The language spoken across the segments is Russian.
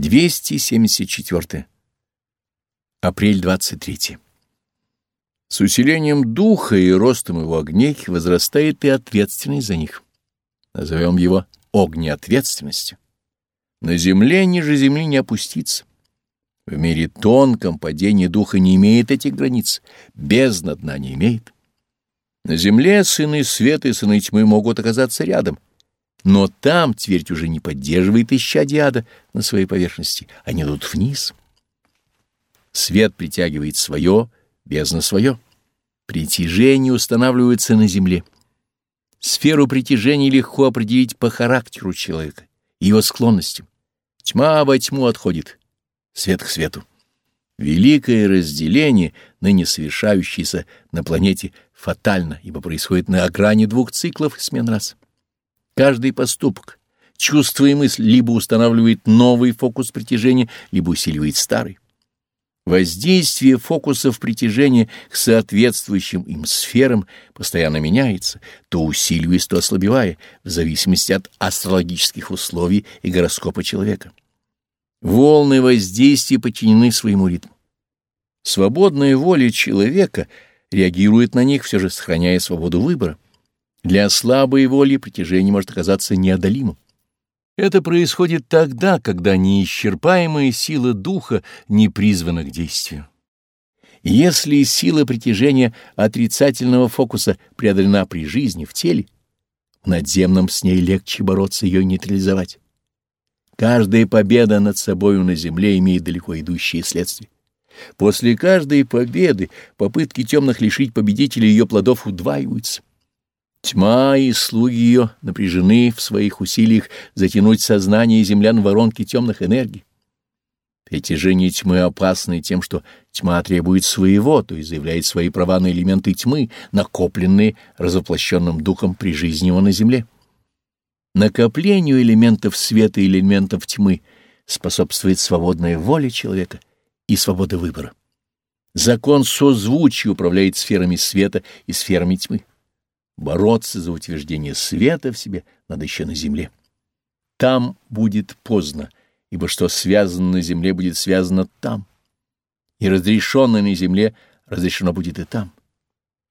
274. Апрель 23. С усилением духа и ростом его огней возрастает и ответственность за них. Назовем его огнеответственностью. На земле ниже земли не опуститься. В мире тонком падение духа не имеет этих границ, бездна дна не имеет. На земле сыны света и сыны тьмы могут оказаться рядом — но там твердь уже не поддерживает исчадие ада на своей поверхности, они идут вниз. Свет притягивает свое, бездна свое. Притяжение устанавливается на земле. Сферу притяжения легко определить по характеру человека, его склонностям. Тьма во тьму отходит, свет к свету. Великое разделение, ныне совершающееся на планете, фатально, ибо происходит на грани двух циклов смен раз. Каждый поступок, чувство и мысль либо устанавливает новый фокус притяжения, либо усиливает старый. Воздействие фокусов притяжения к соответствующим им сферам постоянно меняется, то усиливаясь, то ослабевая, в зависимости от астрологических условий и гороскопа человека. Волны воздействия подчинены своему ритму. Свободная воля человека реагирует на них, все же сохраняя свободу выбора. Для слабой воли притяжение может оказаться неодолимым. Это происходит тогда, когда неисчерпаемая сила духа не призвана к действию. Если сила притяжения отрицательного фокуса преодолена при жизни в теле, в надземном с ней легче бороться ее нейтрализовать. Каждая победа над собою на земле имеет далеко идущие следствия. После каждой победы попытки темных лишить победителя ее плодов удваиваются. Тьма и слуги ее напряжены в своих усилиях затянуть сознание землян в воронки темных энергий. Притяжение тьмы опасно тем, что тьма требует своего, то есть заявляет свои права на элементы тьмы, накопленные разоплощенным духом при жизни его на земле. Накоплению элементов света и элементов тьмы способствует свободная воля человека и свобода выбора. Закон созвучия управляет сферами света и сферами тьмы. Бороться за утверждение света в себе надо еще на земле. Там будет поздно, ибо что связано на земле, будет связано там. И разрешенное на земле разрешено будет и там.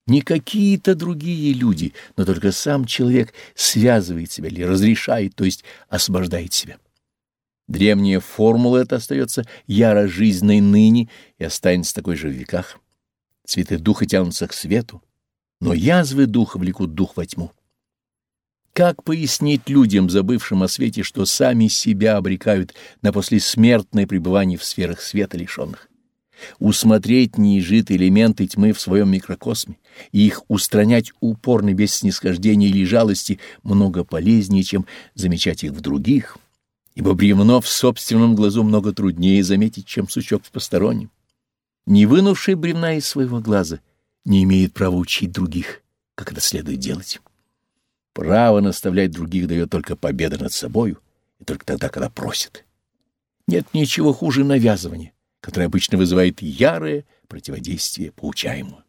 Не какие-то другие люди, но только сам человек связывает себя или разрешает, то есть освобождает себя. Древняя формула эта остается яро жизненной ныне и останется такой же в веках. Цветы духа тянутся к свету, но язвы духа влекут дух во тьму. Как пояснить людям, забывшим о свете, что сами себя обрекают на послесмертное пребывание в сферах света лишенных? Усмотреть неизжитые элементы тьмы в своем микрокосме и их устранять упорно без снисхождения или жалости много полезнее, чем замечать их в других, ибо бревно в собственном глазу много труднее заметить, чем сучок в постороннем. Не вынувший бревна из своего глаза — не имеет права учить других, как это следует делать. Право наставлять других дает только победа над собою, и только тогда, когда просит. Нет ничего хуже навязывания, которое обычно вызывает ярое противодействие поучаемому.